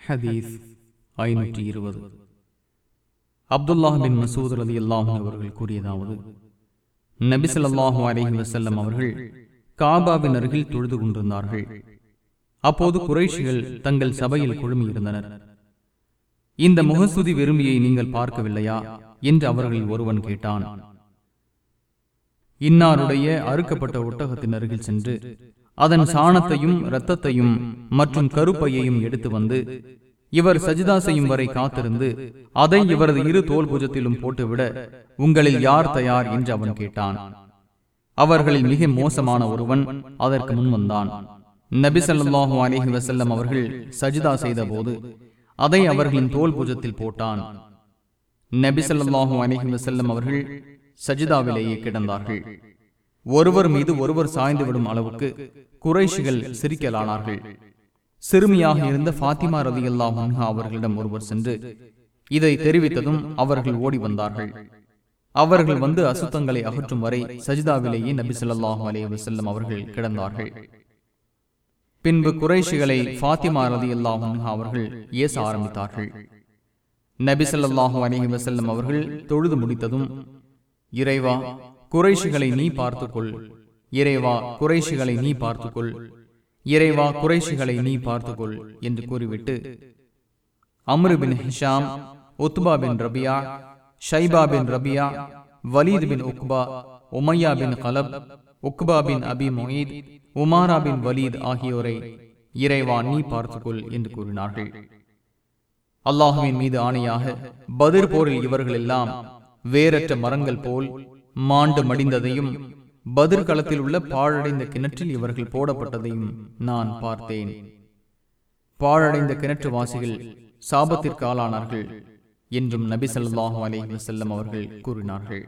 ஹதீஸ் ஐநூற்றி இருபது. அப்துல்லாஹ் பின் மசூத் அலி அல்லாஹும் அவர்கள் கூறியதாவது நபிசல்லாஹு அலஹி வசல்லம் அவர்கள் காபாவின் அருகில் தொழுது கொண்டிருந்தார்கள். அப்போது குறைஷிகள் தங்கள் சபையில் குழுமியிருந்தனர். இந்த முகசுதி வெறுமையை நீங்கள் பார்க்கவில்லையா? என்று அவர்களில் ஒருவன் கேட்டான். இன்னாருடைய அறுக்கப்பட்ட ஒட்டகத்தின் அருகில் சென்று அதன் சாணத்தையும் இரத்தத்தையும் மற்றும் கருப்பையையும் எடுத்து வந்து இவர் சஜிதா செய்யும் வரை காத்திருந்து அதை இவரது இரு தோல் புஜத்திலும் போட்டுவிட உங்களில் யார் தயார் என்று அவன் கேட்டான். அவர்களில் மிக மோசமான ஒருவன் அதற்கு முன் வந்தான். நபிசல்லாஹு அலிஹி வசல்லம் அவர்கள் சஜிதா செய்த போது அதை அவர்களின் தோல் புஜத்தில் போட்டான். நபி அலிஹி வசல்லம் அவர்கள் சஜிதாவிலேயே கிடந்தார்கள். ஒருவர் மீது ஒருவர் சாய்ந்து விடும் அளவுக்கு குறைஷிகள் சிரிக்கலானார்கள். சிறுமியாக இருந்த பாத்திமா ரதி அல்லாஹ் அவர்களிடம் ஒருவர் சென்று இதை தெரிவித்ததும் அவர்கள் ஓடி வந்தார்கள். அவர்கள் வந்து அசுத்தங்களை அகற்றும் வரை சஜிதாவிலேயே நபி சொல்லாஹு அலே வசல்லம் அவர்கள் கிடந்தார்கள். பின்பு குறைஷிகளை பாத்திமா ரதி அல்லாஹ் அவர்கள் ஏச ஆரம்பித்தார்கள். நபி சொல்லாஹு அலைஹி வசல்லம் அவர்கள் தொழுது முடித்ததும் இறைவா குறைஷிகளை நீ பார்த்துக்கொள். இறைவா குறைஷிகளை நீ பார்த்துக்கொள். இறைவா குறைஷிகளை நீ பார்த்துக்கொள் என்று கூறிவிட்டு Amr bin Hisham Utba bin Rabia Shaiba bin Rabia Walid bin Uqba Umayya bin Khalaf Uqba bin Abi Muait Umara bin Walid ஆகியோரை இறைவா நீ பார்த்துக்கொள் என்று கூறினார்கள். அல்லாஹுவின் மீது ஆணையாக பதிர் போரில் இவர்கள் எல்லாம் வேறற்ற மரங்கள் போல் மாண்டு மடிந்ததையும் பதிர்களத்தில் உள்ள பாழடைந்த கிணற்றில் இவர்கள் போடப்பட்டதையும் நான் பார்த்தேன். பாழடைந்த கிணற்று வாசிகள் சாபத்திற்கு ஆளானார்கள் என்றும் நபி ஸல்லல்லாஹு அலைஹி வஸல்லம் அவர்கள் கூறினார்கள்.